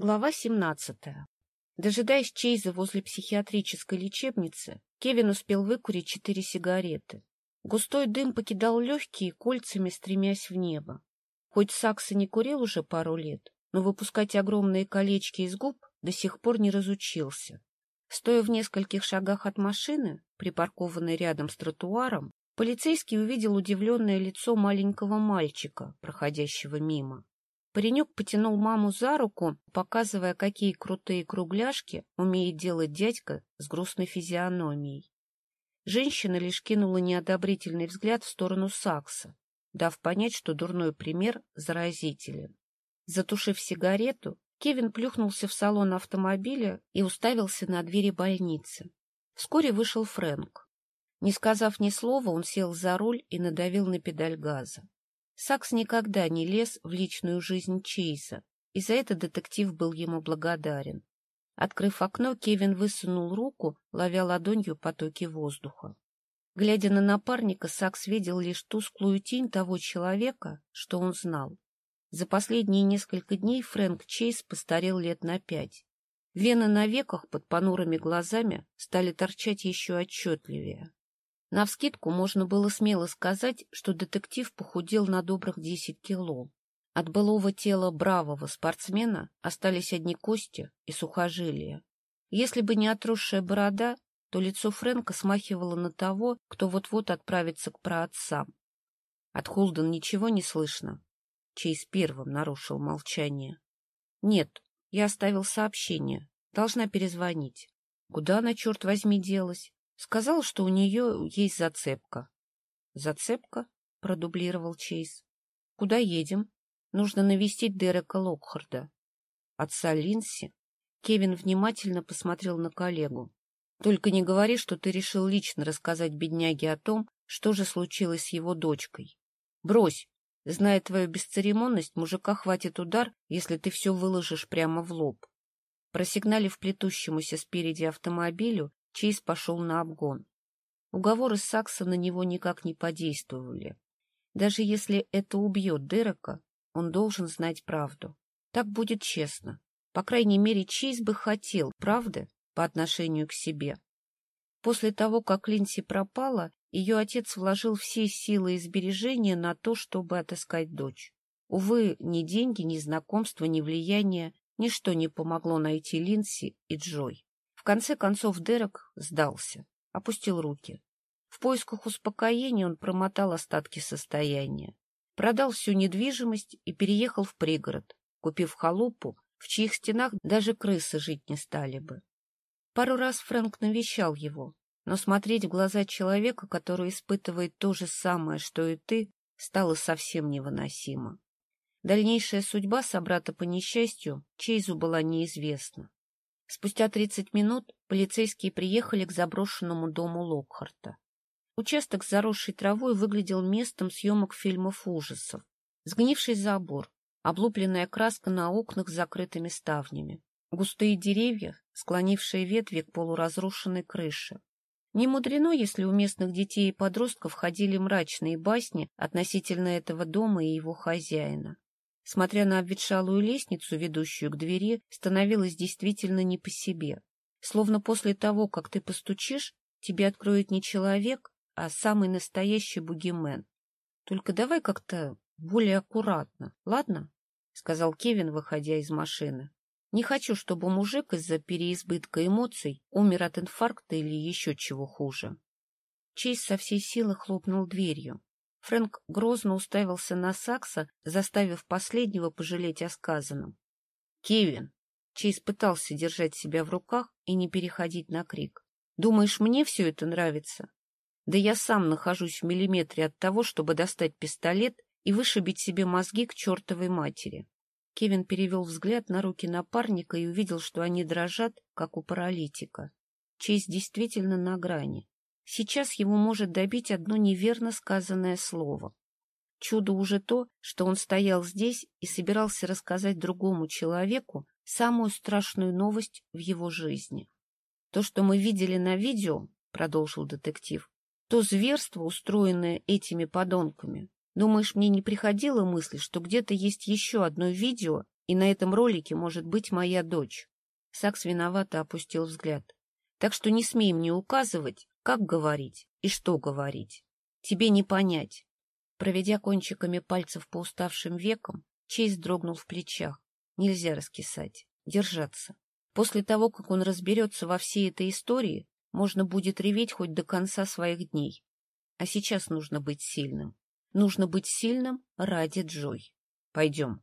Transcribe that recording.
Глава 17. Дожидаясь Чейза возле психиатрической лечебницы, Кевин успел выкурить четыре сигареты. Густой дым покидал легкие, кольцами стремясь в небо. Хоть Сакса не курил уже пару лет, но выпускать огромные колечки из губ до сих пор не разучился. Стоя в нескольких шагах от машины, припаркованной рядом с тротуаром, полицейский увидел удивленное лицо маленького мальчика, проходящего мимо. Паренек потянул маму за руку, показывая, какие крутые кругляшки умеет делать дядька с грустной физиономией. Женщина лишь кинула неодобрительный взгляд в сторону Сакса, дав понять, что дурной пример заразителен. Затушив сигарету, Кевин плюхнулся в салон автомобиля и уставился на двери больницы. Вскоре вышел Фрэнк. Не сказав ни слова, он сел за руль и надавил на педаль газа. Сакс никогда не лез в личную жизнь Чейза, и за это детектив был ему благодарен. Открыв окно, Кевин высунул руку, ловя ладонью потоки воздуха. Глядя на напарника, Сакс видел лишь тусклую тень того человека, что он знал. За последние несколько дней Фрэнк Чейз постарел лет на пять. Вены на веках под понурыми глазами стали торчать еще отчетливее. Навскидку можно было смело сказать, что детектив похудел на добрых десять кило. От былого тела бравого спортсмена остались одни кости и сухожилия. Если бы не отросшая борода, то лицо Фрэнка смахивало на того, кто вот-вот отправится к праотцам. От Холден ничего не слышно. Чейз первым нарушил молчание. — Нет, я оставил сообщение. Должна перезвонить. Куда она, черт возьми, делась? Сказал, что у нее есть зацепка. — Зацепка? — продублировал Чейз. — Куда едем? Нужно навестить Дерека Локхарда. — Отца Линси? Кевин внимательно посмотрел на коллегу. — Только не говори, что ты решил лично рассказать бедняге о том, что же случилось с его дочкой. Брось. Зная твою бесцеремонность, мужика хватит удар, если ты все выложишь прямо в лоб. Просигналив плетущемуся спереди автомобилю, Чейз пошел на обгон. Уговоры Сакса на него никак не подействовали. Даже если это убьет Дерека, он должен знать правду. Так будет честно. По крайней мере, Чейз бы хотел правды по отношению к себе. После того, как Линси пропала, ее отец вложил все силы и сбережения на то, чтобы отыскать дочь. Увы, ни деньги, ни знакомства, ни влияние, ничто не помогло найти Линси и Джой конце концов Дерек сдался, опустил руки. В поисках успокоения он промотал остатки состояния, продал всю недвижимость и переехал в пригород, купив халупу, в чьих стенах даже крысы жить не стали бы. Пару раз Фрэнк навещал его, но смотреть в глаза человека, который испытывает то же самое, что и ты, стало совсем невыносимо. Дальнейшая судьба собрата по несчастью Чейзу была неизвестна. Спустя 30 минут полицейские приехали к заброшенному дому Локхарта. Участок с заросшей травой выглядел местом съемок фильмов ужасов. Сгнивший забор, облупленная краска на окнах с закрытыми ставнями, густые деревья, склонившие ветви к полуразрушенной крыше. Не мудрено, если у местных детей и подростков ходили мрачные басни относительно этого дома и его хозяина. Смотря на обветшалую лестницу, ведущую к двери, становилось действительно не по себе. Словно после того, как ты постучишь, тебе откроет не человек, а самый настоящий бугимен. Только давай как-то более аккуратно, ладно? — сказал Кевин, выходя из машины. — Не хочу, чтобы мужик из-за переизбытка эмоций умер от инфаркта или еще чего хуже. Чейз со всей силы хлопнул дверью. Фрэнк грозно уставился на Сакса, заставив последнего пожалеть о сказанном. — Кевин! Чейз пытался держать себя в руках и не переходить на крик. — Думаешь, мне все это нравится? Да я сам нахожусь в миллиметре от того, чтобы достать пистолет и вышибить себе мозги к чертовой матери. Кевин перевел взгляд на руки напарника и увидел, что они дрожат, как у паралитика. Чейз действительно на грани. Сейчас его может добить одно неверно сказанное слово. Чудо уже то, что он стоял здесь и собирался рассказать другому человеку самую страшную новость в его жизни. То, что мы видели на видео, — продолжил детектив, — то зверство, устроенное этими подонками. Думаешь, мне не приходила мысль, что где-то есть еще одно видео, И на этом ролике может быть моя дочь. Сакс виновато опустил взгляд. Так что не смей мне указывать, как говорить и что говорить. Тебе не понять. Проведя кончиками пальцев по уставшим векам, Чейз дрогнул в плечах. Нельзя раскисать, держаться. После того, как он разберется во всей этой истории, можно будет реветь хоть до конца своих дней. А сейчас нужно быть сильным. Нужно быть сильным ради Джой. Пойдем.